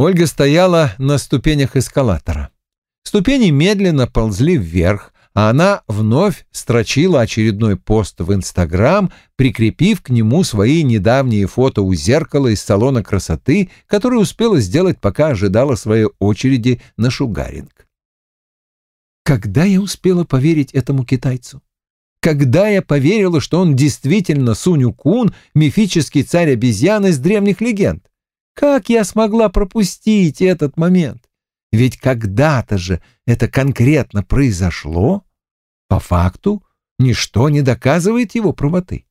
Ольга стояла на ступенях эскалатора. Ступени медленно ползли вверх, а она вновь строчила очередной пост в Инстаграм, прикрепив к нему свои недавние фото у зеркала из салона красоты, которые успела сделать, пока ожидала своей очереди на шугаринг. Когда я успела поверить этому китайцу? Когда я поверила, что он действительно Суню-кун, мифический царь обезьян из древних легенд? Как я смогла пропустить этот момент? Ведь когда-то же это конкретно произошло. По факту ничто не доказывает его правоты.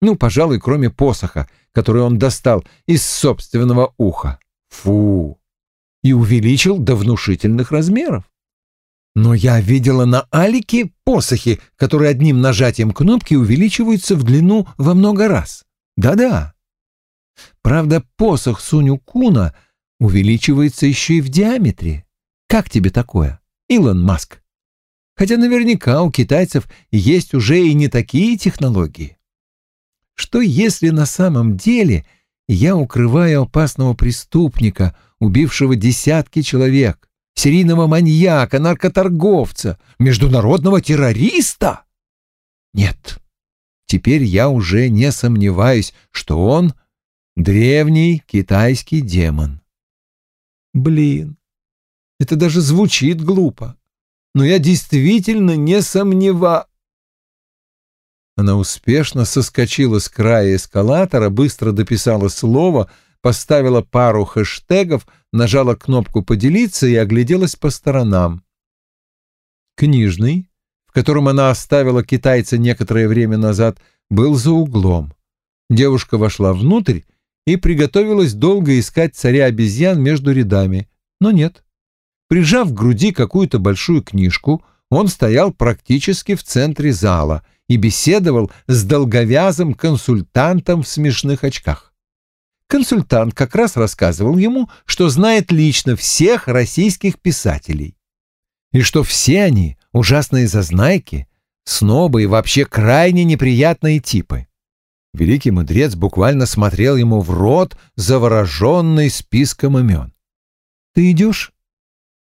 Ну, пожалуй, кроме посоха, который он достал из собственного уха. Фу! И увеличил до внушительных размеров. Но я видела на Алике посохи, которые одним нажатием кнопки увеличиваются в длину во много раз. Да-да. Правда, посох Суню Куна увеличивается еще и в диаметре. Как тебе такое, Илон Маск? Хотя наверняка у китайцев есть уже и не такие технологии. Что если на самом деле я укрываю опасного преступника, убившего десятки человек, серийного маньяка, наркоторговца, международного террориста? Нет, теперь я уже не сомневаюсь, что он древний китайский демон. Блин, это даже звучит глупо, но я действительно не сомнева... Она успешно соскочила с края эскалатора, быстро дописала слово, поставила пару хэштегов, нажала кнопку «Поделиться» и огляделась по сторонам. Книжный, в котором она оставила китайца некоторое время назад, был за углом. Девушка вошла внутрь и приготовилась долго искать царя обезьян между рядами, но нет. Прижав к груди какую-то большую книжку, он стоял практически в центре зала и беседовал с долговязым консультантом в смешных очках. Консультант как раз рассказывал ему, что знает лично всех российских писателей, и что все они ужасные зазнайки, снобы и вообще крайне неприятные типы. Великий мудрец буквально смотрел ему в рот, завороженный списком имен. «Ты идешь?»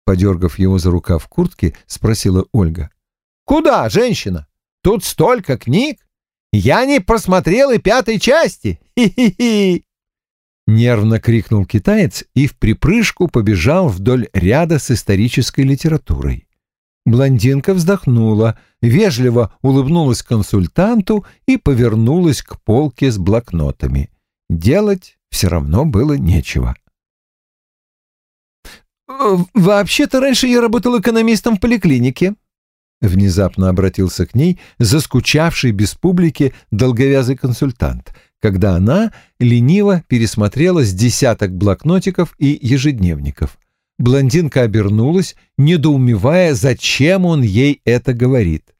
Подергав его за рукав куртки, спросила Ольга. «Куда, женщина? Тут столько книг! Я не просмотрел и пятой части! Хи-хи-хи!» Нервно крикнул китаец и в припрыжку побежал вдоль ряда с исторической литературой. Блондинка вздохнула, вежливо улыбнулась консультанту и повернулась к полке с блокнотами. Делать все равно было нечего. «Вообще-то раньше я работал экономистом в поликлинике», — внезапно обратился к ней заскучавший без публики долговязый консультант, когда она лениво пересмотрела с десяток блокнотиков и ежедневников — Блондинка обернулась, недоумевая, зачем он ей это говорит.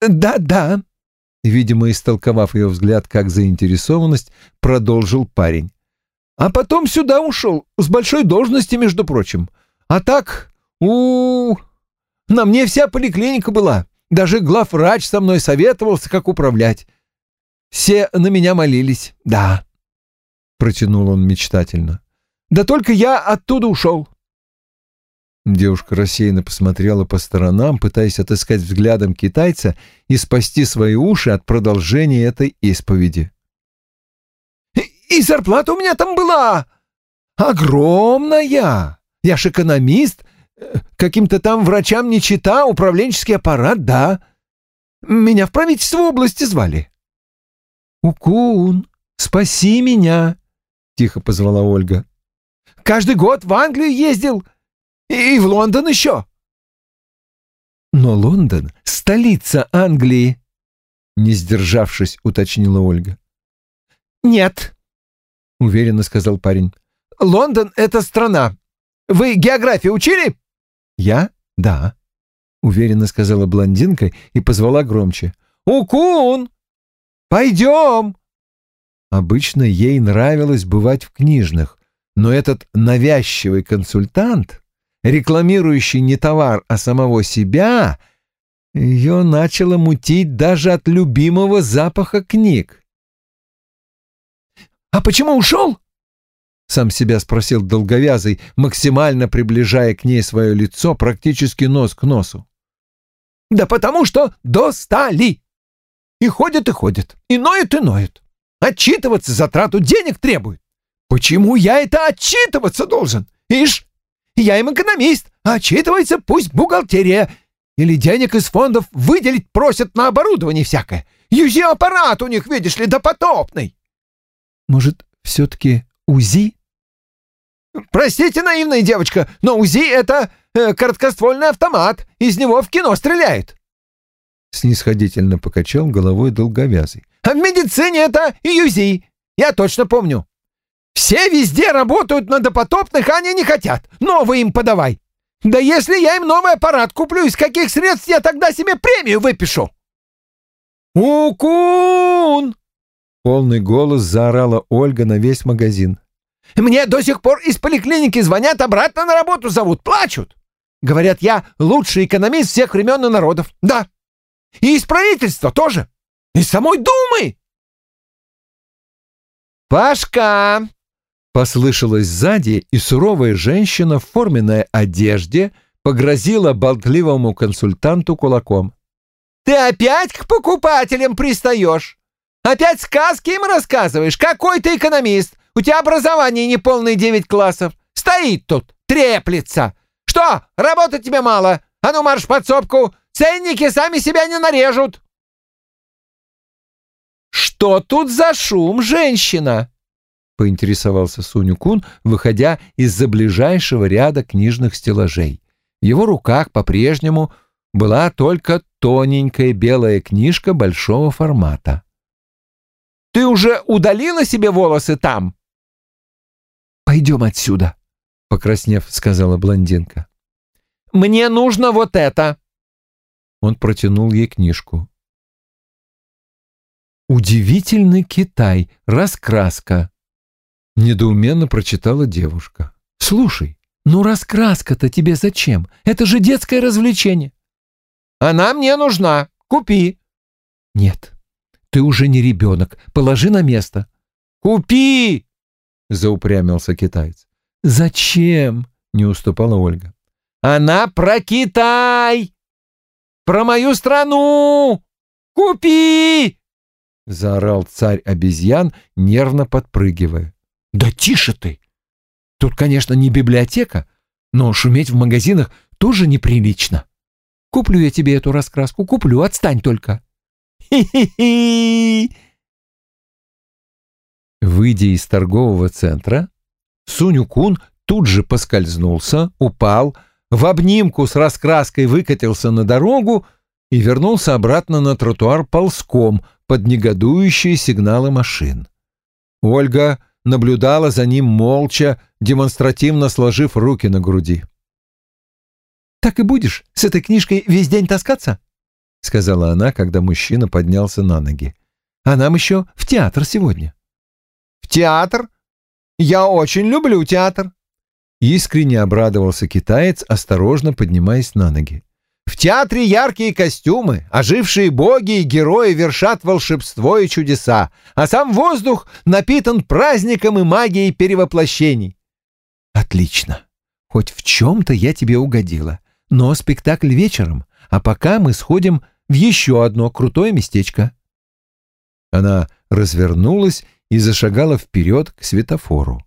«Да-да», — видимо, истолковав ее взгляд как заинтересованность, продолжил парень. «А потом сюда ушел, с большой должности, между прочим. А так, у, -у, -у на мне вся поликлиника была. Даже главврач со мной советовался, как управлять. Все на меня молились, да», — протянул он мечтательно. Да только я оттуда ушел. Девушка рассеянно посмотрела по сторонам, пытаясь отыскать взглядом китайца и спасти свои уши от продолжения этой исповеди. «И зарплата у меня там была огромная! Я ж экономист, каким-то там врачам не чита, управленческий аппарат, да. Меня в правительство области звали». «Укун, спаси меня!» — тихо позвала Ольга. Каждый год в Англию ездил. И в Лондон еще. Но Лондон — столица Англии, — не сдержавшись, уточнила Ольга. Нет, — уверенно сказал парень. Лондон — это страна. Вы географию учили? Я? Да, — уверенно сказала блондинка и позвала громче. «Укун! Пойдем!» Обычно ей нравилось бывать в книжных, но этот навязчивый консультант, рекламирующий не товар, а самого себя, ее начало мутить даже от любимого запаха книг. «А почему ушел?» сам себя спросил долговязый, максимально приближая к ней свое лицо, практически нос к носу. «Да потому что достали! И ходят, и ходят, и ноют, и ноют. Отчитываться за трату денег требуют. Почему я это отчитываться должен? Ишь, я им экономист, а отчитывается пусть бухгалтерия. Или денег из фондов выделить просят на оборудование всякое. ЮЗИ-аппарат у них, видишь ли, допотопный. Может, все-таки УЗИ? Простите, наивная девочка, но УЗИ — это э, короткоствольный автомат. Из него в кино стреляют. Снисходительно покачал головой долговязый. А в медицине это ЮЗИ. Я точно помню. Все везде работают на допотопных, а они не хотят. Новый им подавай. Да если я им новый аппарат куплю, из каких средств я тогда себе премию выпишу? «Укун!» — полный голос заорала Ольга на весь магазин. «Мне до сих пор из поликлиники звонят, обратно на работу зовут, плачут. Говорят, я лучший экономист всех времен и народов. Да. И из правительства тоже. Из самой Думы!» «Пашка!» Послышалось сзади, и суровая женщина в форменной одежде погрозила болтливому консультанту кулаком. «Ты опять к покупателям пристаешь? Опять сказки им рассказываешь? Какой ты экономист? У тебя образование не полные девять классов. Стоит тут, треплется. Что, работать тебе мало? А ну марш подсобку, ценники сами себя не нарежут!» «Что тут за шум, женщина?» Поинтересовался Суню-кун, выходя из-за ближайшего ряда книжных стеллажей. В его руках по-прежнему была только тоненькая белая книжка большого формата. «Ты уже удалила себе волосы там?» «Пойдем отсюда», — покраснев, сказала блондинка. «Мне нужно вот это!» Он протянул ей книжку. «Удивительный Китай. Раскраска», Недоуменно прочитала девушка. «Слушай, ну раскраска-то тебе зачем? Это же детское развлечение». «Она мне нужна. Купи». «Нет, ты уже не ребенок. Положи на место». «Купи!» — заупрямился китаец. «Зачем?» — не уступала Ольга. «Она про Китай! Про мою страну! Купи!» — заорал царь обезьян, нервно подпрыгивая. Да тише ты! Тут, конечно, не библиотека, но шуметь в магазинах тоже неприлично. Куплю я тебе эту раскраску, куплю, отстань только. Хи-хи-хи! Выйдя из торгового центра, Суню-кун тут же поскользнулся, упал, в обнимку с раскраской выкатился на дорогу и вернулся обратно на тротуар ползком под негодующие сигналы машин. Ольга наблюдала за ним молча, демонстративно сложив руки на груди. «Так и будешь с этой книжкой весь день таскаться?» — сказала она, когда мужчина поднялся на ноги. «А нам еще в театр сегодня». «В театр? Я очень люблю театр!» Искренне обрадовался китаец, осторожно поднимаясь на ноги. В театре яркие костюмы, ожившие боги и герои вершат волшебство и чудеса, а сам воздух напитан праздником и магией перевоплощений. Отлично. Хоть в чем-то я тебе угодила. Но спектакль вечером, а пока мы сходим в еще одно крутое местечко. Она развернулась и зашагала вперед к светофору.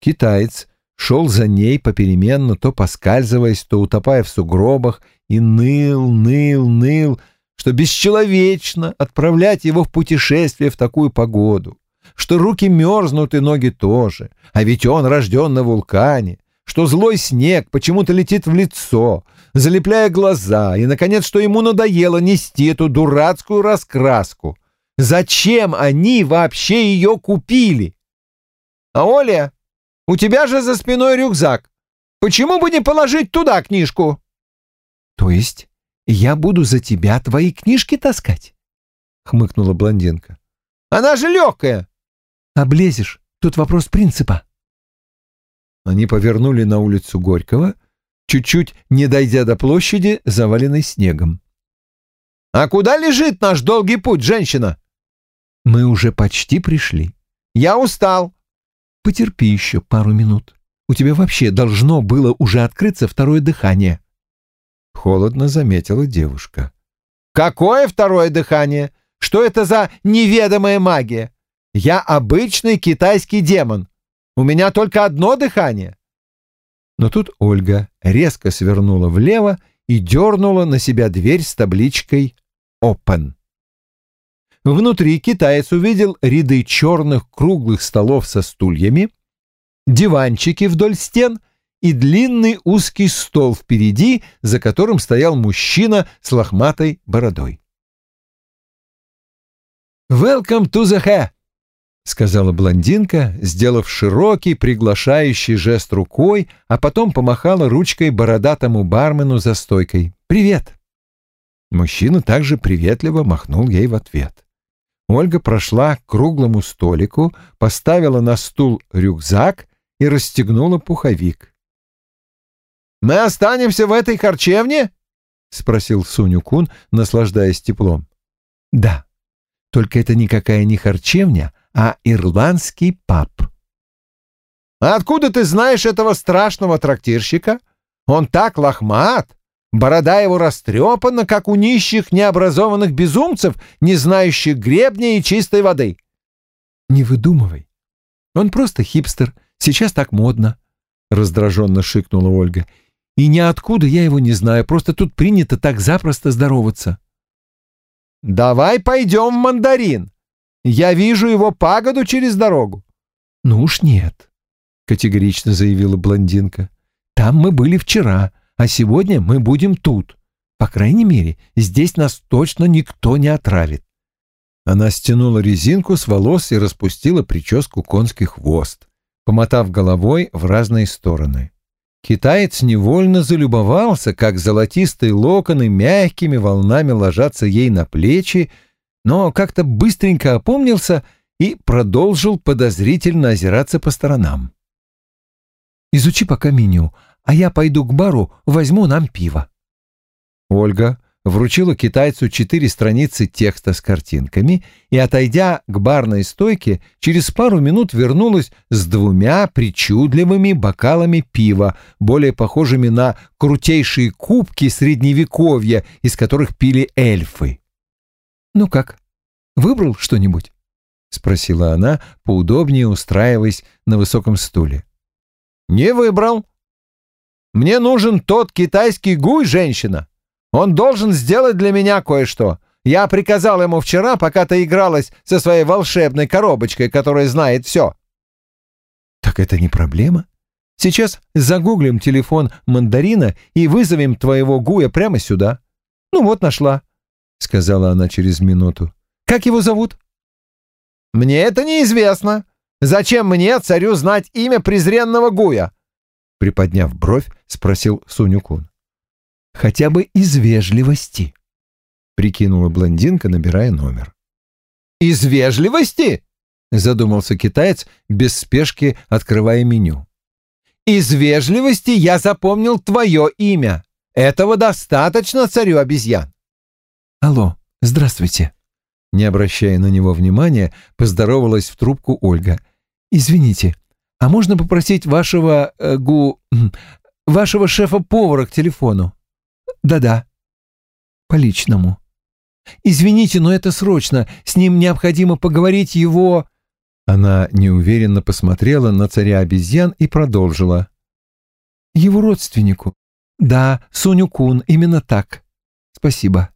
Китаец шел за ней попеременно, то поскальзываясь, то утопая в сугробах, и ныл, ныл, ныл, что бесчеловечно отправлять его в путешествие в такую погоду, что руки мерзнут и ноги тоже, а ведь он рожден на вулкане, что злой снег почему-то летит в лицо, залепляя глаза, и, наконец, что ему надоело нести эту дурацкую раскраску. Зачем они вообще ее купили? А Оля у тебя же за спиной рюкзак. Почему бы не положить туда книжку?» «То есть я буду за тебя твои книжки таскать?» — хмыкнула блондинка. «Она же легкая!» «Облезешь. Тут вопрос принципа». Они повернули на улицу Горького, чуть-чуть не дойдя до площади, заваленной снегом. «А куда лежит наш долгий путь, женщина?» «Мы уже почти пришли». «Я устал. Потерпи еще пару минут. У тебя вообще должно было уже открыться второе дыхание. Холодно заметила девушка. Какое второе дыхание? Что это за неведомая магия? Я обычный китайский демон. У меня только одно дыхание. Но тут Ольга резко свернула влево и дернула на себя дверь с табличкой «Open». Внутри китаец увидел ряды черных круглых столов со стульями, диванчики вдоль стен и длинный узкий стол впереди, за которым стоял мужчина с лохматой бородой. «Welcome to the hair!» — сказала блондинка, сделав широкий приглашающий жест рукой, а потом помахала ручкой бородатому бармену за стойкой. «Привет!» Мужчина также приветливо махнул ей в ответ. Ольга прошла к круглому столику, поставила на стул рюкзак и расстегнула пуховик. «Мы останемся в этой харчевне?» — спросил Суню-кун, наслаждаясь теплом. «Да, только это никакая не харчевня, а ирландский паб». «А откуда ты знаешь этого страшного трактирщика? Он так лохмат, Борода его растрепана, как у нищих необразованных безумцев, не знающих гребня и чистой воды. «Не выдумывай. Он просто хипстер. Сейчас так модно», — раздраженно шикнула Ольга. «И ниоткуда я его не знаю, просто тут принято так запросто здороваться». «Давай пойдем в мандарин. Я вижу его пагоду через дорогу». «Ну уж нет», — категорично заявила блондинка. «Там мы были вчера» а сегодня мы будем тут. По крайней мере, здесь нас точно никто не отравит. Она стянула резинку с волос и распустила прическу конский хвост, помотав головой в разные стороны. Китаец невольно залюбовался, как золотистые локоны мягкими волнами ложатся ей на плечи, но как-то быстренько опомнился и продолжил подозрительно озираться по сторонам. «Изучи пока меню, а я пойду к бару, возьму нам пиво». Ольга вручила китайцу четыре страницы текста с картинками и, отойдя к барной стойке, через пару минут вернулась с двумя причудливыми бокалами пива, более похожими на крутейшие кубки средневековья, из которых пили эльфы. «Ну как, выбрал что-нибудь?» — спросила она, поудобнее устраиваясь на высоком стуле. «Не выбрал», мне нужен тот китайский гуй, женщина. Он должен сделать для меня кое-что. Я приказал ему вчера, пока ты игралась со своей волшебной коробочкой, которая знает все». «Так это не проблема. Сейчас загуглим телефон мандарина и вызовем твоего гуя прямо сюда. Ну вот, нашла», — сказала она через минуту. «Как его зовут?» «Мне это неизвестно. Зачем мне, царю, знать имя презренного гуя? Приподняв бровь, спросил Сунюкун. «Хотя бы из вежливости», — прикинула блондинка, набирая номер. «Из вежливости?» — задумался китаец, без спешки открывая меню. «Из вежливости я запомнил твое имя. Этого достаточно царю обезьян». «Алло, здравствуйте». Не обращая на него внимания, поздоровалась в трубку Ольга. «Извините, а можно попросить вашего э, гу... вашего шефа-повара к телефону? Да-да. По личному. Извините, но это срочно. С ним необходимо поговорить его... Она неуверенно посмотрела на царя обезьян и продолжила. Его родственнику. Да, Соню Кун, именно так. Спасибо.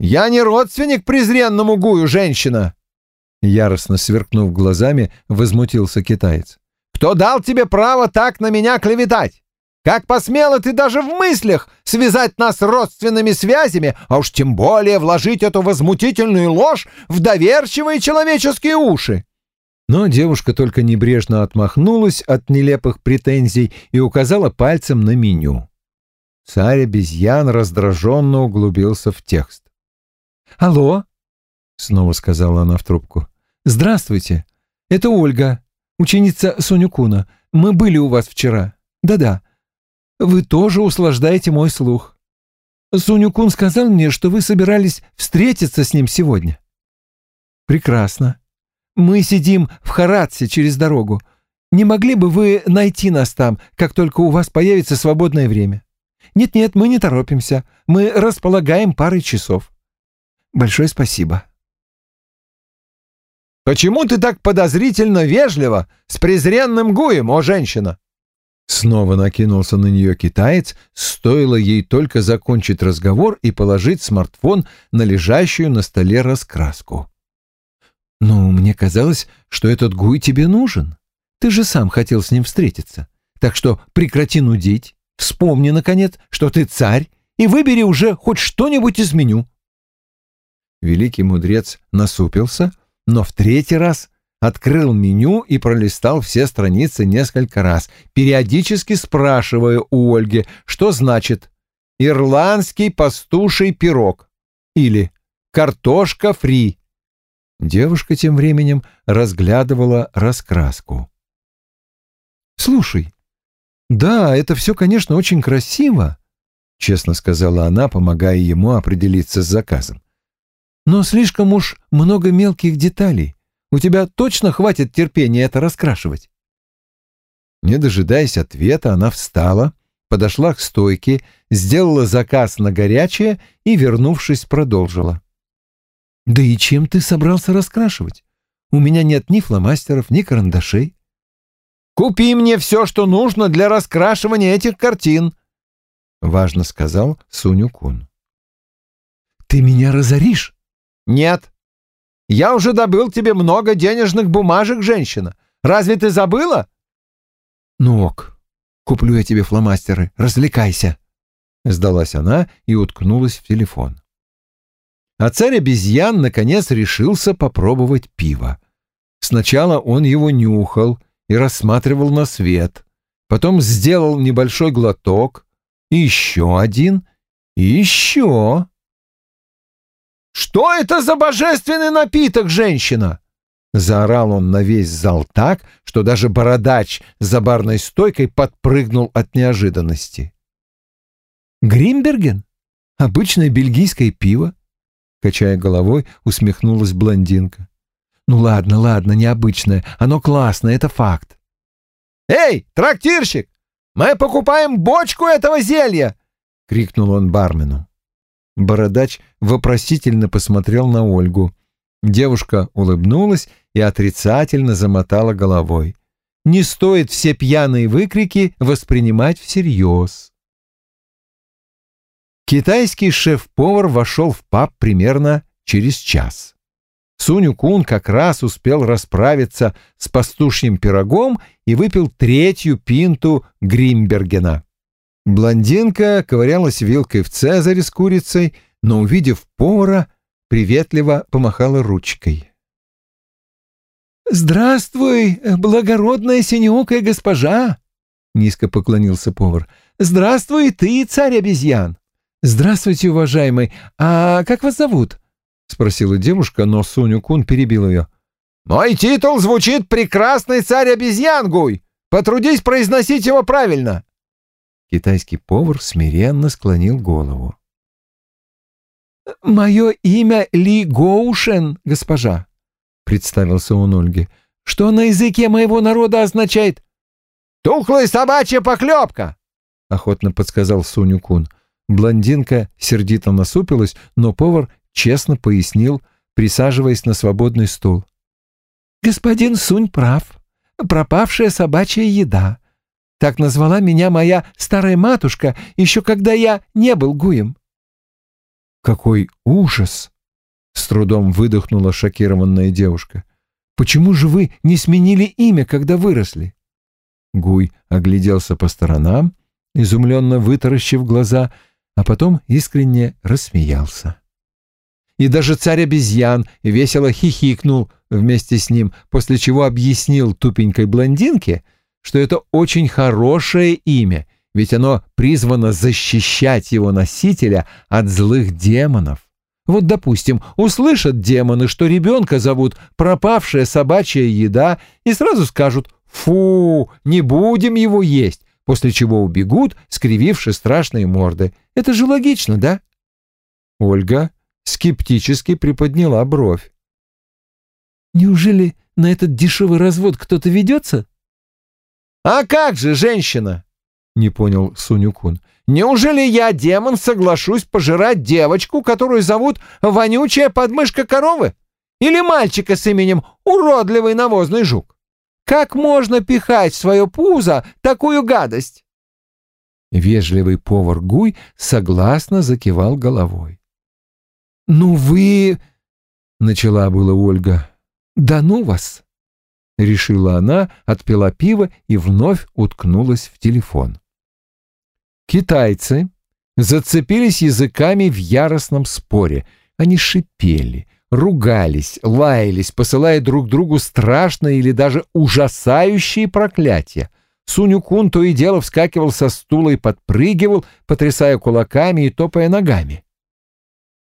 «Я не родственник презренному Гую, женщина!» Яростно сверкнув глазами, возмутился китаец. «Кто дал тебе право так на меня клеветать? Как посмела ты даже в мыслях связать нас родственными связями, а уж тем более вложить эту возмутительную ложь в доверчивые человеческие уши?» Но девушка только небрежно отмахнулась от нелепых претензий и указала пальцем на меню. Царь обезьян раздраженно углубился в текст. «Алло?» — снова сказала она в трубку. «Здравствуйте. Это Ольга, ученица Сонюкуна. Мы были у вас вчера. Да-да. Вы тоже услаждаете мой слух. Сонюкун сказал мне, что вы собирались встретиться с ним сегодня». «Прекрасно. Мы сидим в Харатсе через дорогу. Не могли бы вы найти нас там, как только у вас появится свободное время? Нет-нет, мы не торопимся. Мы располагаем парой часов. Большое спасибо. Почему ты так подозрительно вежливо, с презренным гуем, о женщина? Снова накинулся на нее китаец, стоило ей только закончить разговор и положить смартфон на лежащую на столе раскраску. «Ну, мне казалось, что этот гуй тебе нужен. Ты же сам хотел с ним встретиться. Так что прекрати нудить, вспомни, наконец, что ты царь, и выбери уже хоть что-нибудь из меню». Великий мудрец насупился, но в третий раз открыл меню и пролистал все страницы несколько раз, периодически спрашивая у Ольги, что значит «ирландский пастуший пирог» или «картошка фри». Девушка тем временем разглядывала раскраску. «Слушай, да, это все, конечно, очень красиво», — честно сказала она, помогая ему определиться с заказом. «Но слишком уж много мелких деталей. У тебя точно хватит терпения это раскрашивать?» Не дожидаясь ответа, она встала, подошла к стойке, сделала заказ на горячее и, вернувшись, продолжила. «Да и чем ты собрался раскрашивать? У меня нет ни фломастеров, ни карандашей». «Купи мне все, что нужно для раскрашивания этих картин», — важно сказал Суню Кун. «Ты меня разоришь?» «Нет, я уже добыл тебе много денежных бумажек, женщина. Разве ты забыла?» «Ну ок, куплю я тебе фломастеры, развлекайся», — сдалась она и уткнулась в телефон. А царь обезьян наконец решился попробовать пиво. Сначала он его нюхал и рассматривал на свет, потом сделал небольшой глоток, и еще один, и еще. «Что это за божественный напиток, женщина?» Заорал он на весь зал так, что даже бородач за барной стойкой подпрыгнул от неожиданности. «Гримберген? Обычное бельгийское пиво?» Качая головой, усмехнулась блондинка. «Ну ладно, ладно, необычное. Оно классное, это факт». «Эй, трактирщик, мы покупаем бочку этого зелья!» — крикнул он бармену. Бородач вопросительно посмотрел на Ольгу. Девушка улыбнулась и отрицательно замотала головой. Не стоит все пьяные выкрики воспринимать всерьез. Китайский шеф-повар вошел в паб примерно через час. Суню Кун как раз успел расправиться с пастушьим пирогом и выпил третью пинту Гримбергена. Блондинка ковырялась вилкой в цезаре с курицей, но, увидев повара, приветливо помахала ручкой. «Здравствуй, благородная синеокая госпожа!» — низко поклонился повар. «Здравствуй ты, царь обезьян!» «Здравствуйте, уважаемый! А как вас зовут?» — спросила девушка, но Суню Кун перебил ее. «Мой титул звучит «Прекрасный царь обезьян, Гуй!» Потрудись произносить его правильно!» Китайский повар смиренно склонил голову. «Мое имя Ли Гоушен, госпожа», — представился он Ольге. «Что на языке моего народа означает?» «Тухлая собачья поклепка», — охотно подсказал Суню Кун. Блондинка сердито насупилась, но повар честно пояснил, присаживаясь на свободный стул. «Господин Сунь прав. Пропавшая собачья еда. Так назвала меня моя старая матушка, еще когда я не был гуем. «Какой ужас!» — с трудом выдохнула шокированная девушка. «Почему же вы не сменили имя, когда выросли?» Гуй огляделся по сторонам, изумленно вытаращив глаза, а потом искренне рассмеялся. И даже царь обезьян весело хихикнул вместе с ним, после чего объяснил тупенькой блондинке, что это очень хорошее имя, ведь оно призвано защищать его носителя от злых демонов. Вот, допустим, услышат демоны, что ребенка зовут пропавшая собачья еда, и сразу скажут «Фу, не будем его есть», после чего убегут, скрививши страшные морды. Это же логично, да? Ольга скептически приподняла бровь. Неужели на этот дешевый развод кто-то ведется? А как же, женщина? Не понял Сунюкун. Неужели я, демон, соглашусь пожирать девочку, которую зовут вонючая подмышка коровы? Или мальчика с именем уродливый навозный жук? Как можно пихать в свое пузо такую гадость? Вежливый повар Гуй согласно закивал головой. «Ну вы...» — начала была Ольга. «Да ну вас!» — решила она, отпила пиво и вновь уткнулась в телефон. Китайцы зацепились языками в яростном споре. Они шипели, ругались, лаялись, посылая друг другу страшные или даже ужасающие проклятия. Суню-кун то и дело вскакивал со стула и подпрыгивал, потрясая кулаками и топая ногами.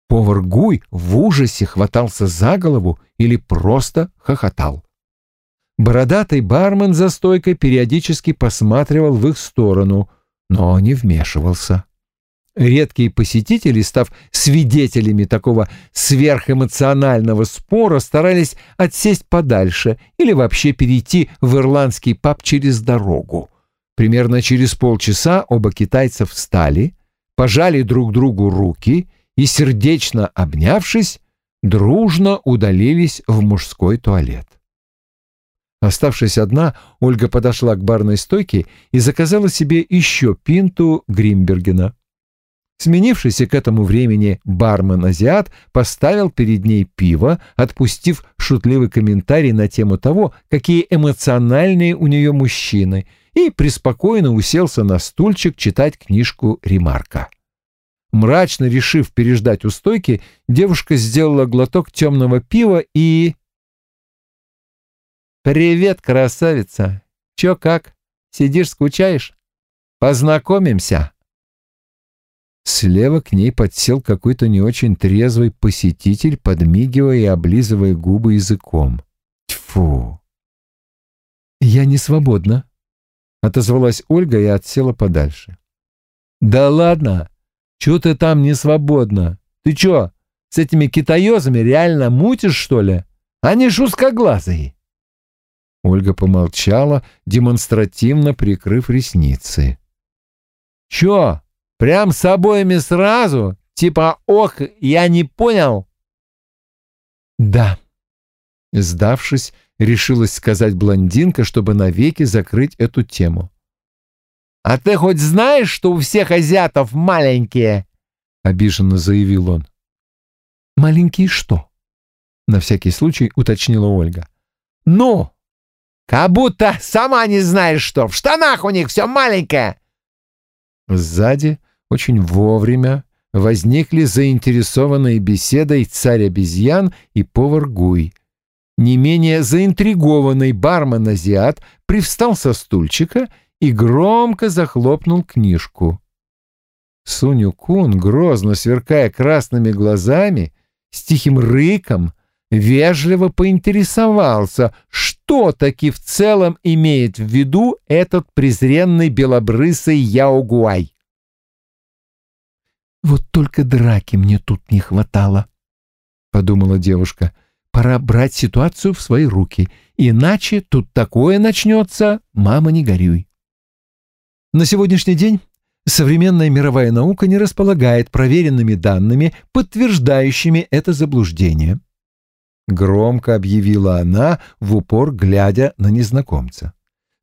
Повар Гуй в ужасе хватался за голову или просто хохотал. Бородатый бармен за стойкой периодически посматривал в их сторону, но не вмешивался. Редкие посетители, став свидетелями такого сверхэмоционального спора, старались отсесть подальше или вообще перейти в ирландский паб через дорогу. Примерно через полчаса оба китайца встали, пожали друг другу руки и, сердечно обнявшись, дружно удалились в мужской туалет. Оставшись одна, Ольга подошла к барной стойке и заказала себе еще пинту Гримбергена. Сменившийся к этому времени бармен-азиат поставил перед ней пиво, отпустив шутливый комментарий на тему того, какие эмоциональные у нее мужчины, и преспокойно уселся на стульчик читать книжку Ремарка. Мрачно решив переждать у стойки, девушка сделала глоток темного пива и... «Привет, красавица! Чё как? Сидишь, скучаешь? Познакомимся!» Слева к ней подсел какой-то не очень трезвый посетитель, подмигивая и облизывая губы языком. Тьфу! «Я не свободна», — отозвалась Ольга и отсела подальше. «Да ладно! Чего ты там не свободна? Ты чё, с этими китаёзами реально мутишь, что ли? Они ж узкоглазые!» Ольга помолчала, демонстративно прикрыв ресницы. «Чё, Прям с обоими сразу? Типа, ох, я не понял? Да. Сдавшись, решилась сказать блондинка, чтобы навеки закрыть эту тему. «А ты хоть знаешь, что у всех азиатов маленькие?» — обиженно заявил он. «Маленькие что?» — на всякий случай уточнила Ольга. «Ну, как будто сама не знаешь что. В штанах у них все маленькое!» Сзади очень вовремя возникли заинтересованные беседой царь обезьян и повар Гуй. Не менее заинтригованный бармен-азиат привстал со стульчика и громко захлопнул книжку. Суню-кун, грозно сверкая красными глазами, с тихим рыком, вежливо поинтересовался, что таки в целом имеет в виду этот презренный белобрысый Яогуай. «Вот только драки мне тут не хватало», — подумала девушка. «Пора брать ситуацию в свои руки, иначе тут такое начнется, мама, не горюй». На сегодняшний день современная мировая наука не располагает проверенными данными, подтверждающими это заблуждение. Громко объявила она, в упор глядя на незнакомца.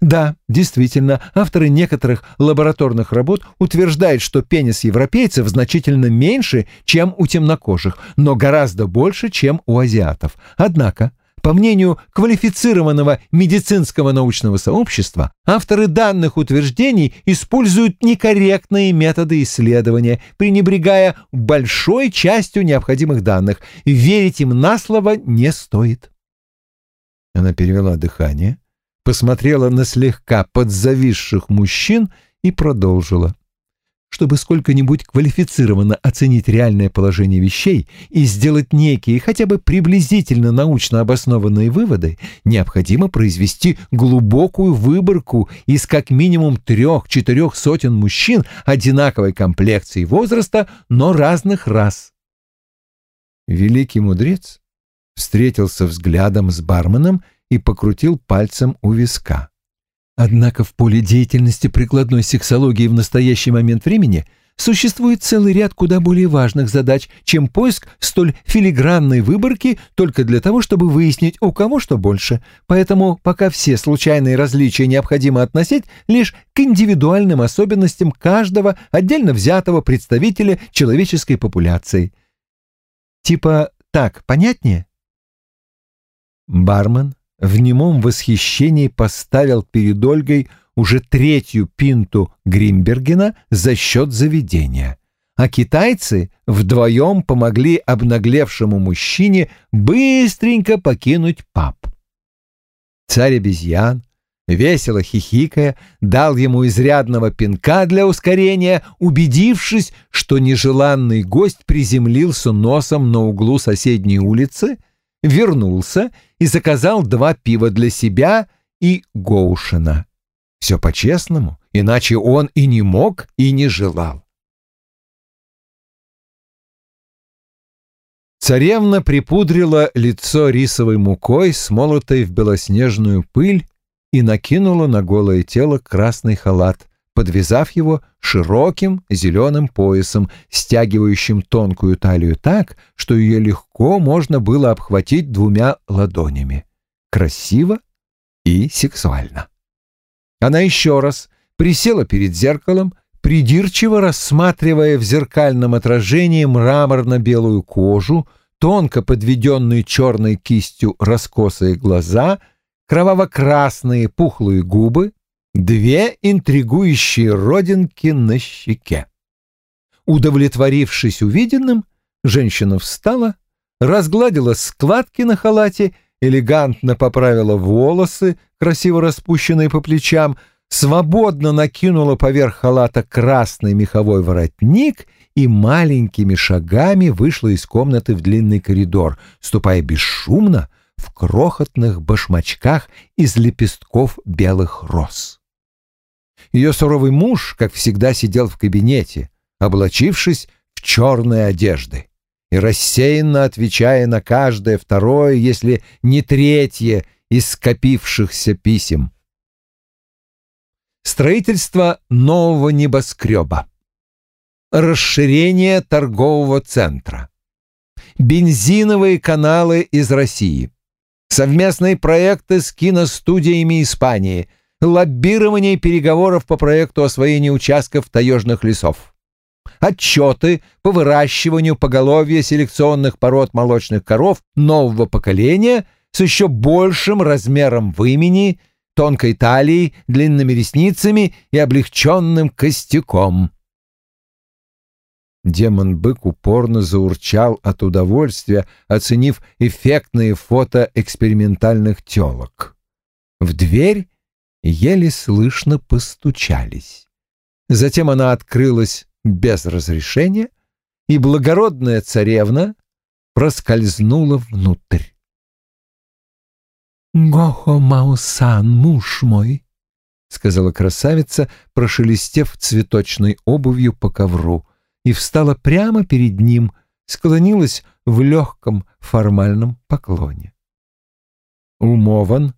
Да, действительно, авторы некоторых лабораторных работ утверждают, что пенис европейцев значительно меньше, чем у темнокожих, но гораздо больше, чем у азиатов. Однако, по мнению квалифицированного медицинского научного сообщества, авторы данных утверждений используют некорректные методы исследования, пренебрегая большой частью необходимых данных. Верить им на слово не стоит. Она перевела дыхание посмотрела на слегка подзависших мужчин и продолжила. Чтобы сколько-нибудь квалифицированно оценить реальное положение вещей и сделать некие, хотя бы приблизительно научно обоснованные выводы, необходимо произвести глубокую выборку из как минимум трех-четырех сотен мужчин одинаковой комплекции возраста, но разных рас. Великий мудрец встретился взглядом с барменом и покрутил пальцем у виска. Однако в поле деятельности прикладной сексологии в настоящий момент времени существует целый ряд куда более важных задач, чем поиск столь филигранной выборки только для того, чтобы выяснить, у кого что больше. Поэтому пока все случайные различия необходимо относить лишь к индивидуальным особенностям каждого отдельно взятого представителя человеческой популяции. Типа так понятнее? Бармен в немом восхищении поставил перед Ольгой уже третью пинту Гримбергена за счет заведения. А китайцы вдвоем помогли обнаглевшему мужчине быстренько покинуть паб. Царь обезьян, весело хихикая, дал ему изрядного пинка для ускорения, убедившись, что нежеланный гость приземлился носом на углу соседней улицы, вернулся и заказал два пива для себя и Гоушена. Все по-честному, иначе он и не мог, и не желал. Царевна припудрила лицо рисовой мукой, смолотой в белоснежную пыль, и накинула на голое тело красный халат, подвязав его широким зеленым поясом, стягивающим тонкую талию так, что ее легко можно было обхватить двумя ладонями. Красиво и сексуально. Она еще раз присела перед зеркалом, придирчиво рассматривая в зеркальном отражении мраморно-белую кожу, тонко подведенные черной кистью раскосые глаза, кроваво-красные пухлые губы, две интригующие родинки на щеке. Удовлетворившись увиденным, женщина встала, разгладила складки на халате, элегантно поправила волосы, красиво распущенные по плечам, свободно накинула поверх халата красный меховой воротник и маленькими шагами вышла из комнаты в длинный коридор, ступая бесшумно в крохотных башмачках из лепестков белых роз. Ее суровый муж, как всегда, сидел в кабинете, облачившись в черные одежды и рассеянно отвечая на каждое второе, если не третье из скопившихся писем. Строительство нового небоскреба. Расширение торгового центра. Бензиновые каналы из России. Совместные проекты с киностудиями Испании – лоббирование переговоров по проекту освоения участков таежных лесов, отчеты по выращиванию поголовья селекционных пород молочных коров нового поколения с еще большим размером вымени, тонкой талией, длинными ресницами и облегченным костяком. Демон-бык упорно заурчал от удовольствия, оценив эффектные фото экспериментальных телок. В дверь еле слышно постучались. Затем она открылась без разрешения, и благородная царевна проскользнула внутрь. «Гохо Маусан, муж мой!» — сказала красавица, прошелестев цветочной обувью по ковру, и встала прямо перед ним, склонилась в легком формальном поклоне. Умован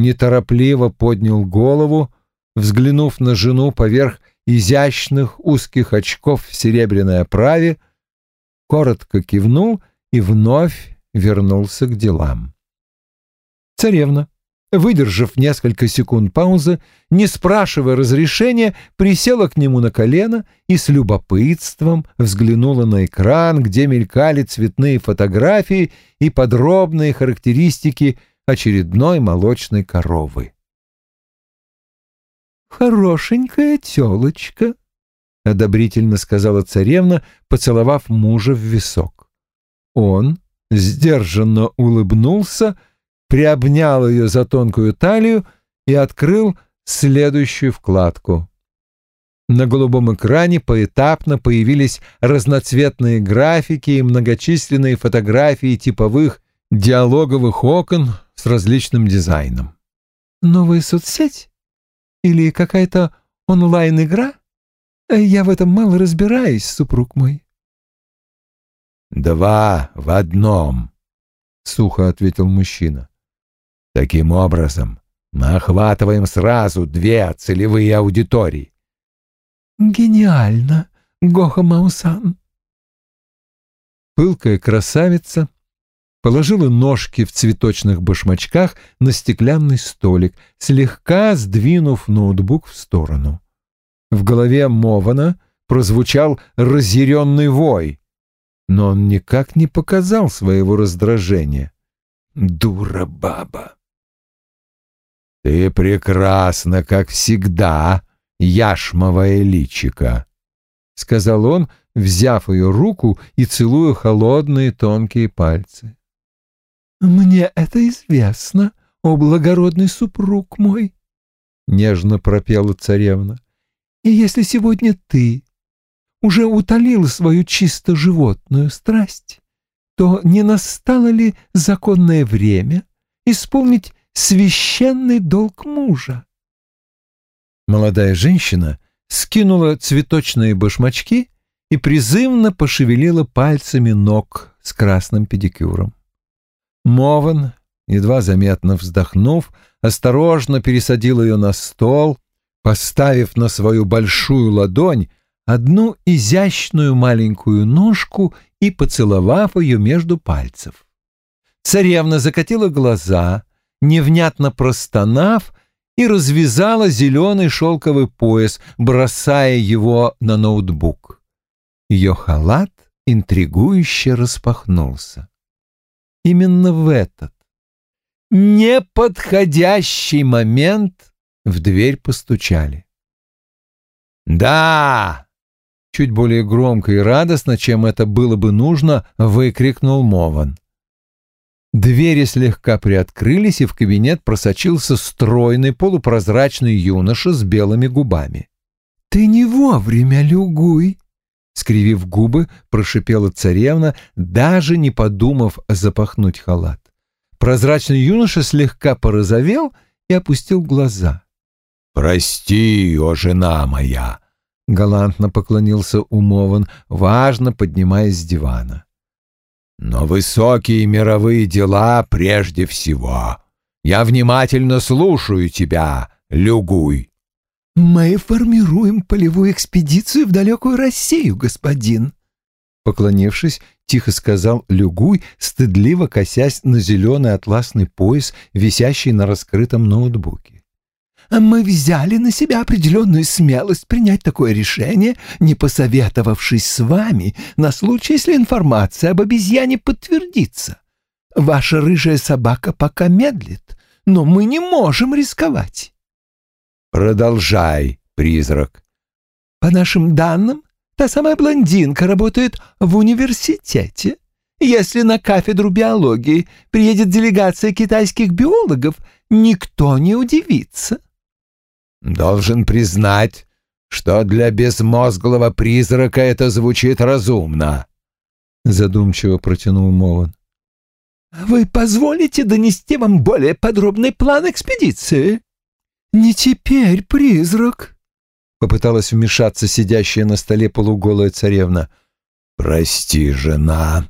неторопливо поднял голову, взглянув на жену поверх изящных узких очков в серебряной оправе, коротко кивнул и вновь вернулся к делам. Царевна, выдержав несколько секунд паузы, не спрашивая разрешения, присела к нему на колено и с любопытством взглянула на экран, где мелькали цветные фотографии и подробные характеристики очередной молочной коровы. «Хорошенькая телочка», — одобрительно сказала царевна, поцеловав мужа в висок. Он сдержанно улыбнулся, приобнял ее за тонкую талию и открыл следующую вкладку. На голубом экране поэтапно появились разноцветные графики и многочисленные фотографии типовых диалоговых окон с различным дизайном. «Новая соцсеть? Или какая-то онлайн-игра? Я в этом мало разбираюсь, супруг мой». «Два в одном», — сухо ответил мужчина. «Таким образом, мы охватываем сразу две целевые аудитории». «Гениально, Гоха Маусан!» Пылкая красавица положила ножки в цветочных башмачках на стеклянный столик, слегка сдвинув ноутбук в сторону. В голове Мована прозвучал разъяренный вой, но он никак не показал своего раздражения. «Дура баба!» «Ты прекрасна, как всегда, яшмовая личика», — сказал он, взяв ее руку и целуя холодные тонкие пальцы. «Мне это известно, о благородный супруг мой», — нежно пропела царевна. «И если сегодня ты уже утолил свою чисто животную страсть, то не настало ли законное время исполнить священный долг мужа?» Молодая женщина скинула цветочные башмачки и призывно пошевелила пальцами ног с красным педикюром. Мован, едва заметно вздохнув, осторожно пересадил ее на стол, поставив на свою большую ладонь одну изящную маленькую ножку и поцеловав ее между пальцев. Царевна закатила глаза, невнятно простонав, и развязала зеленый шелковый пояс, бросая его на ноутбук. Ее халат интригующе распахнулся именно в этот неподходящий момент в дверь постучали. «Да!» — чуть более громко и радостно, чем это было бы нужно, выкрикнул Мован. Двери слегка приоткрылись, и в кабинет просочился стройный полупрозрачный юноша с белыми губами. «Ты не вовремя, Люгуй!» Скривив губы, прошипела царевна, даже не подумав запахнуть халат. Прозрачный юноша слегка порозовел и опустил глаза. «Прости, о жена моя!» — галантно поклонился умован, важно поднимаясь с дивана. «Но высокие мировые дела прежде всего. Я внимательно слушаю тебя, Люгуй». «Мы формируем полевую экспедицию в далекую Россию, господин», Поклонившись, тихо сказал Люгуй, стыдливо косясь на зеленый атласный пояс, висящий на раскрытом ноутбуке. «Мы взяли на себя определенную смелость принять такое решение, не посоветовавшись с вами, на случай, если информация об обезьяне подтвердится. Ваша рыжая собака пока медлит, но мы не можем рисковать». «Продолжай, призрак». «По нашим данным, та самая блондинка работает в университете. Если на кафедру биологии приедет делегация китайских биологов, никто не удивится». «Должен признать, что для безмозглого призрака это звучит разумно», — задумчиво протянул Мован. «Вы позволите донести вам более подробный план экспедиции?» «Не теперь, призрак!» — попыталась вмешаться сидящая на столе полуголая царевна. «Прости, жена!»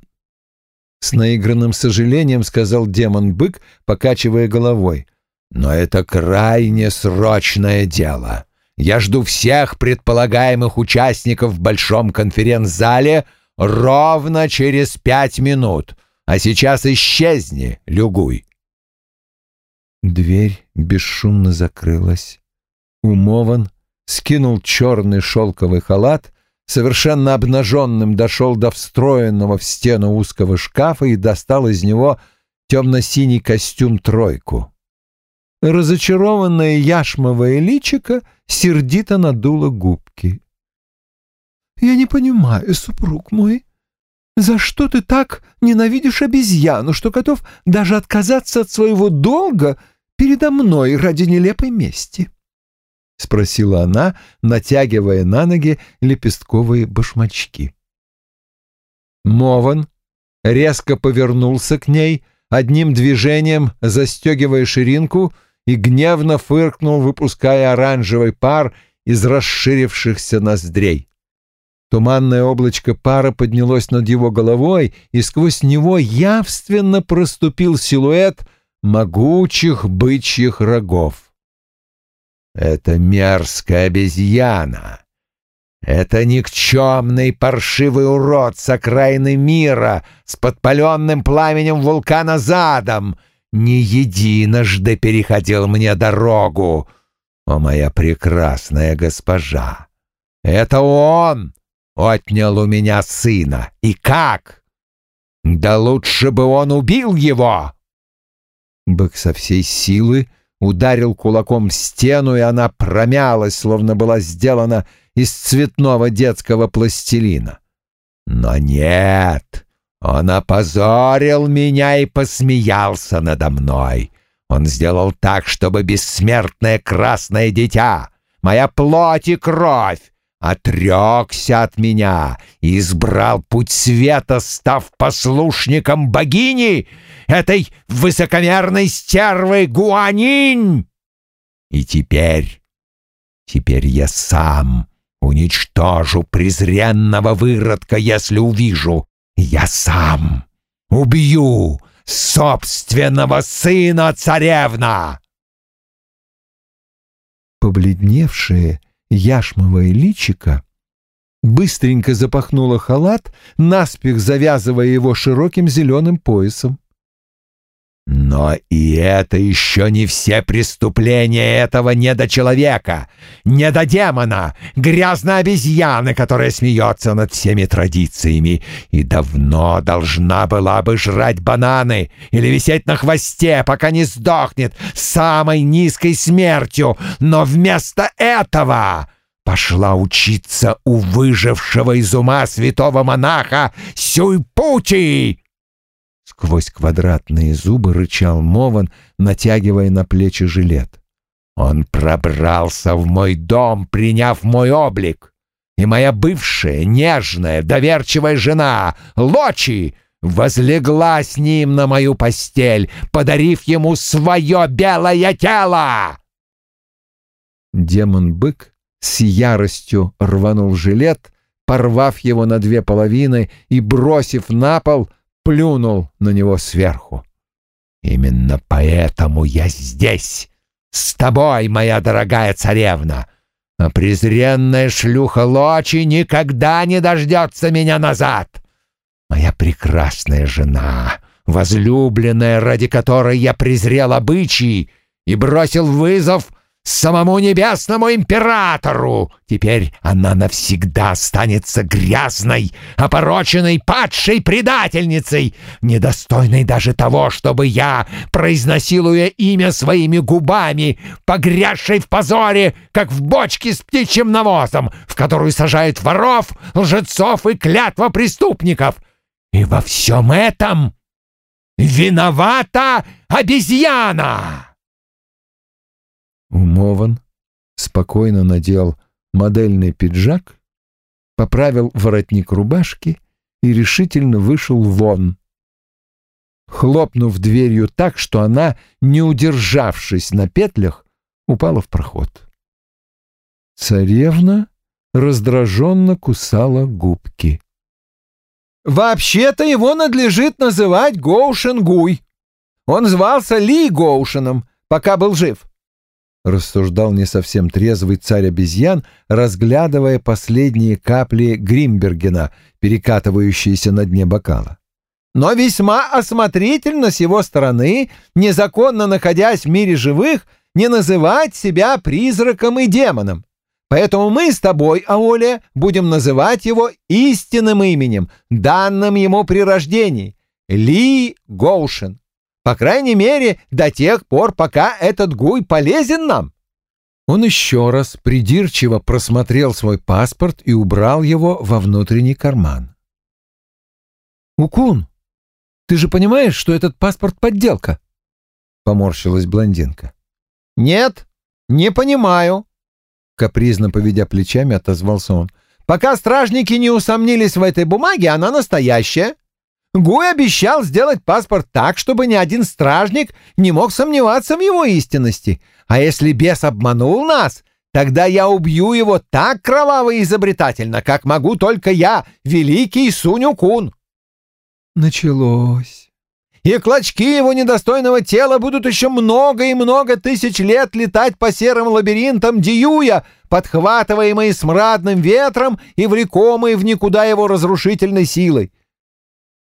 С наигранным сожалением сказал демон-бык, покачивая головой. «Но это крайне срочное дело. Я жду всех предполагаемых участников в большом конференц-зале ровно через пять минут. А сейчас исчезни, Люгуй!» Дверь бесшумно закрылась. Умован скинул черный шелковый халат, совершенно обнаженным дошел до встроенного в стену узкого шкафа и достал из него темно-синий костюм-тройку. Разочарованное яшмовое личико сердито надуло губки. «Я не понимаю, супруг мой, за что ты так ненавидишь обезьяну, что готов даже отказаться от своего долга передо мной ради нелепой мести?» — спросила она, натягивая на ноги лепестковые башмачки. Мован резко повернулся к ней, одним движением застегивая ширинку, и гневно фыркнул, выпуская оранжевый пар из расширившихся ноздрей. Туманное облачко пара поднялось над его головой, и сквозь него явственно проступил силуэт могучих бычьих рогов. «Это мерзкая обезьяна! Это никчемный паршивый урод с окраины мира, с подпаленным пламенем вулкана задом, не единожды переходил мне дорогу, о моя прекрасная госпожа! Это он отнял у меня сына. И как? Да лучше бы он убил его!» Бык со всей силы ударил кулаком в стену, и она промялась, словно была сделана из цветного детского пластилина. Но нет, он опозорил меня и посмеялся надо мной. Он сделал так, чтобы бессмертное красное дитя, моя плоть и кровь, отрекся от меня избрал путь света, став послушником богини, этой высокомерной стервы Гуанинь. И теперь, теперь я сам уничтожу презренного выродка, если увижу. Я сам убью собственного сына царевна. Побледневшие, яшмовое личико, быстренько запахнула халат, наспех завязывая его широким зеленым поясом. Но и это еще не все преступления этого недочеловека, недодемона, грязной обезьяны, которая смеется над всеми традициями и давно должна была бы жрать бананы или висеть на хвосте, пока не сдохнет самой низкой смертью, но вместо этого пошла учиться у выжившего из ума святого монаха Сюйпути. Сквозь квадратные зубы рычал Мован, натягивая на плечи жилет. Он пробрался в мой дом, приняв мой облик. И моя бывшая, нежная, доверчивая жена, Лочи, возлегла с ним на мою постель, подарив ему свое белое тело. Демон-бык с яростью рванул жилет, порвав его на две половины и, бросив на пол, — плюнул на него сверху. «Именно поэтому я здесь, с тобой, моя дорогая царевна, а презренная шлюха Лочи никогда не дождется меня назад. Моя прекрасная жена, возлюбленная, ради которой я презрел обычаи и бросил вызов самому небесному императору. Теперь она навсегда останется грязной, опороченной, падшей предательницей, недостойной даже того, чтобы я произносил ее имя своими губами, погрязшей в позоре, как в бочке с птичьим навозом, в которую сажают воров, лжецов и клятва преступников. И во всем этом виновата обезьяна!» Умован спокойно надел модельный пиджак, поправил воротник рубашки и решительно вышел вон, хлопнув дверью так, что она, не удержавшись на петлях, упала в проход. Царевна раздраженно кусала губки. «Вообще-то его надлежит называть Гоушенгуй. Он звался Ли Гоушеном, пока был жив. — рассуждал не совсем трезвый царь обезьян, разглядывая последние капли Гримбергена, перекатывающиеся на дне бокала. «Но весьма осмотрительно с его стороны, незаконно находясь в мире живых, не называть себя призраком и демоном. Поэтому мы с тобой, Аоля, будем называть его истинным именем, данным ему при рождении — Ли Гоушен. По крайней мере, до тех пор, пока этот гуй полезен нам. Он еще раз придирчиво просмотрел свой паспорт и убрал его во внутренний карман. «Укун, ты же понимаешь, что этот паспорт — подделка?» — поморщилась блондинка. «Нет, не понимаю», — капризно поведя плечами, отозвался он. «Пока стражники не усомнились в этой бумаге, она настоящая. Гуй обещал сделать паспорт так, чтобы ни один стражник не мог сомневаться в его истинности. А если бес обманул нас, Тогда я убью его так кроваво и изобретательно, как могу только я, великий Суню-кун. Началось. И клочки его недостойного тела будут еще много и много тысяч лет летать по серым лабиринтам Диюя, подхватываемые смрадным ветром и влекомые в никуда его разрушительной силой.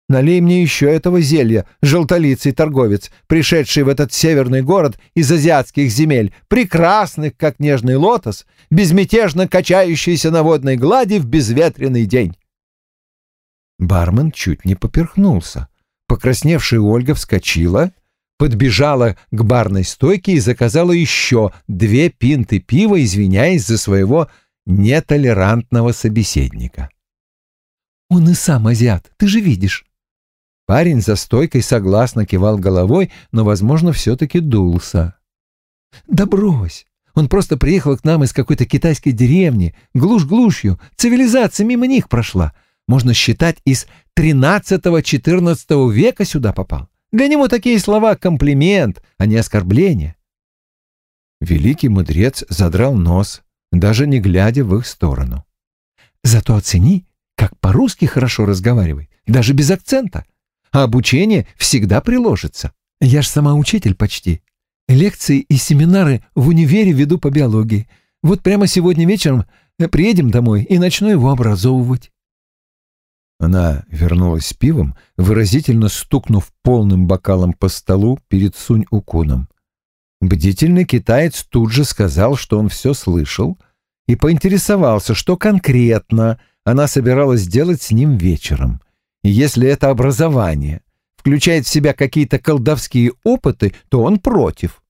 Налей мне еще этого зелья, желтолицый торговец, пришедший в этот северный город из азиатских земель, прекрасных, как нежный лотос, безмятежно качающийся на водной глади в безветренный день. Бармен чуть не поперхнулся. Покрасневшая Ольга вскочила, подбежала к барной стойке и заказала еще две пинты пива, извиняясь за своего нетолерантного собеседника. «Он и сам азиат, ты же видишь». Парень за стойкой согласно кивал головой, но, возможно, все-таки дулся. «Да брось! Он просто приехал к нам из какой-то китайской деревни, глушь глушью, цивилизация мимо них прошла. Можно считать, из XIII-XIV века сюда попал. Для него такие слова — комплимент, а не оскорбление». Великий мудрец задрал нос, даже не глядя в их сторону. «Зато оцени, как по-русски хорошо разговаривай, даже без акцента а обучение всегда приложится. Я ж сама учитель почти. Лекции и семинары в универе веду по биологии. Вот прямо сегодня вечером э, приедем домой и начну его образовывать». Она вернулась с пивом, выразительно стукнув полным бокалом по столу перед Сунь-Укуном. Бдительный китаец тут же сказал, что он все слышал, и поинтересовался, что конкретно она собиралась делать с ним вечером. Если это образование включает в себя какие-то колдовские опыты, то он против.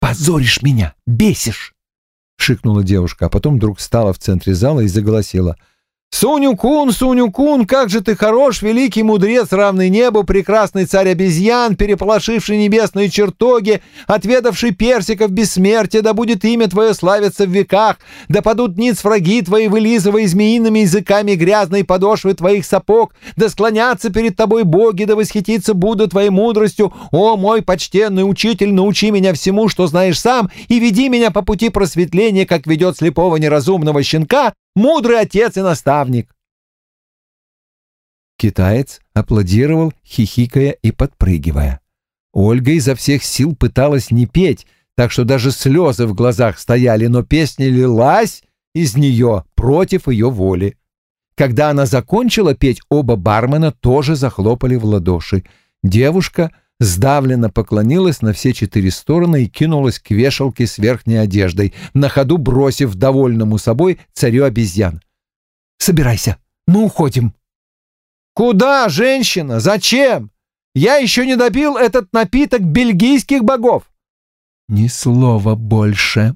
«Позоришь меня, бесишь!» — шикнула девушка, а потом вдруг встала в центре зала и заголосила — «Суню-кун, Суню-кун, как же ты хорош, великий мудрец, равный небу, прекрасный царь обезьян, переполошивший небесные чертоги, отведавший персиков бессмертия, да будет имя твое славиться в веках, да падут ниц враги твои, вылизывая змеиными языками грязные подошвы твоих сапог, да склонятся перед тобой боги, да восхититься Будда твоей мудростью. О, мой почтенный учитель, научи меня всему, что знаешь сам, и веди меня по пути просветления, как ведет слепого неразумного щенка, Мудрый отец и наставник!» Китаец аплодировал, хихикая и подпрыгивая. Ольга изо всех сил пыталась не петь, так что даже слезы в глазах стояли, но песня лилась из нее против ее воли. Когда она закончила петь, оба бармена тоже захлопали в ладоши. Девушка сдавленно поклонилась на все четыре стороны и кинулась к вешалке с верхней одеждой, на ходу бросив довольному собой царю обезьян. «Собирайся, мы уходим». «Куда, женщина? Зачем? Я еще не добил этот напиток бельгийских богов». «Ни слова больше».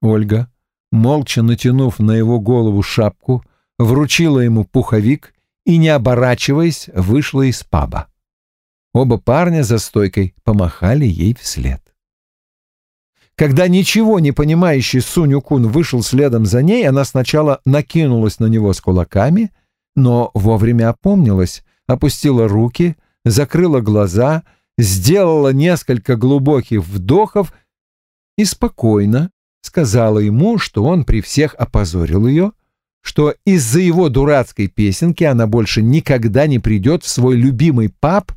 Ольга, молча натянув на его голову шапку, вручила ему пуховик и, не оборачиваясь, вышла из паба. Оба парня за стойкой помахали ей вслед. Когда ничего не понимающий Суню-кун вышел следом за ней, она сначала накинулась на него с кулаками, но вовремя опомнилась, опустила руки, закрыла глаза, сделала несколько глубоких вдохов и спокойно сказала ему, что он при всех опозорил ее, что из-за его дурацкой песенки она больше никогда не придет в свой любимый паб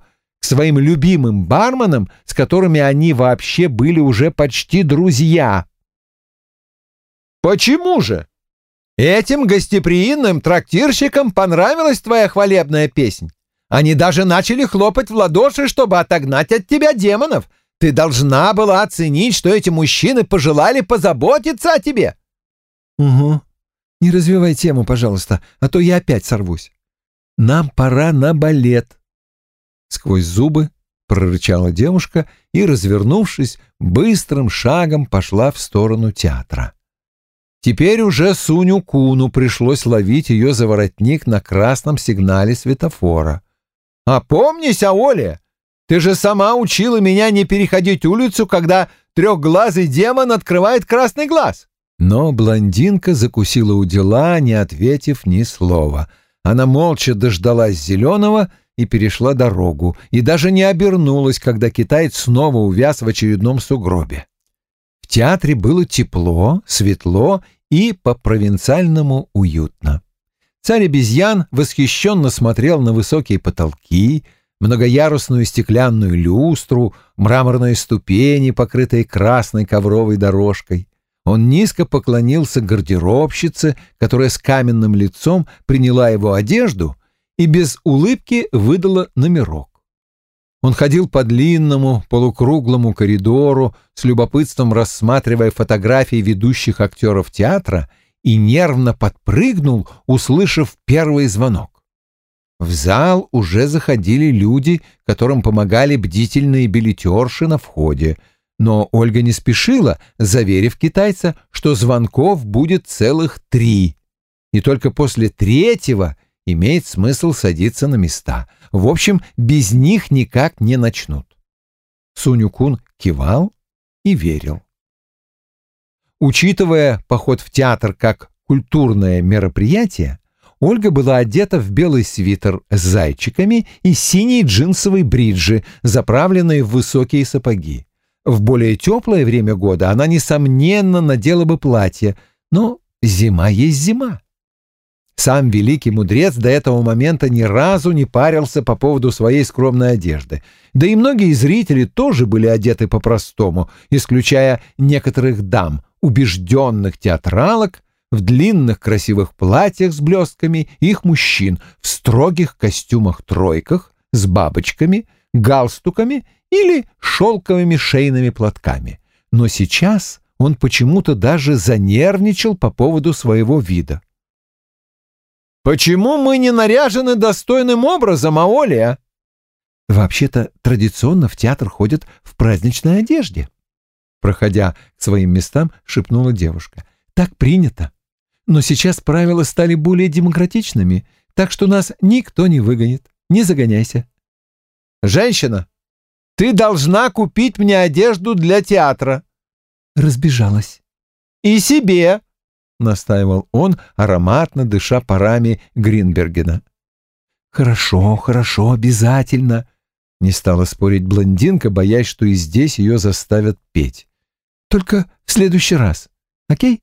своим любимым барменам, с которыми они вообще были уже почти друзья. «Почему же? Этим гостеприимным трактирщикам понравилась твоя хвалебная песнь. Они даже начали хлопать в ладоши, чтобы отогнать от тебя демонов. Ты должна была оценить, что эти мужчины пожелали позаботиться о тебе». «Угу. Не развивай тему, пожалуйста, а то я опять сорвусь. Нам пора на балет. Сквозь зубы прорычала девушка и, развернувшись, быстрым шагом пошла в сторону театра. Теперь уже Суню Куну пришлось ловить ее за воротник на красном сигнале светофора. «Опомнись, Аоля! Ты же сама учила меня не переходить улицу, когда трехглазый демон открывает красный глаз!» Но блондинка закусила у дела, не ответив ни слова. Она молча дождалась зеленого и перешла дорогу, и даже не обернулась, когда китаец снова увяз в очередном сугробе. В театре было тепло, светло и по-провинциальному уютно. Царь обезьян восхищенно смотрел на высокие потолки, многоярусную стеклянную люстру, мраморные ступени, покрытые красной ковровой дорожкой. Он низко поклонился гардеробщице, которая с каменным лицом приняла его одежду и без улыбки выдала номерок. Он ходил по длинному полукруглому коридору, с любопытством рассматривая фотографии ведущих актеров театра и нервно подпрыгнул, услышав первый звонок. В зал уже заходили люди, которым помогали бдительные билетерши на входе, но Ольга не спешила, заверив китайца, что звонков будет целых три, и только после третьего имеет смысл садиться на места. В общем, без них никак не начнут. Суню-кун кивал и верил. Учитывая поход в театр как культурное мероприятие, Ольга была одета в белый свитер с зайчиками и синие джинсовые бриджи, заправленные в высокие сапоги. В более теплое время года она, несомненно, надела бы платье, но зима есть зима. Сам великий мудрец до этого момента ни разу не парился по поводу своей скромной одежды. Да и многие зрители тоже были одеты по-простому, исключая некоторых дам, убежденных театралок, в длинных красивых платьях с блестками, их мужчин в строгих костюмах-тройках с бабочками, галстуками или шелковыми шейными платками. Но сейчас он почему-то даже занервничал по поводу своего вида. Почему мы не наряжены достойным образом, Аолия? Вообще-то традиционно в театр ходят в праздничной одежде. Проходя к своим местам, шепнула девушка. Так принято. Но сейчас правила стали более демократичными, так что нас никто не выгонит. Не загоняйся. Женщина, ты должна купить мне одежду для театра. Разбежалась. И себе. — настаивал он, ароматно дыша парами Гринбергена. «Хорошо, хорошо, обязательно», — не стала спорить блондинка, боясь, что и здесь ее заставят петь. «Только в следующий раз, окей?»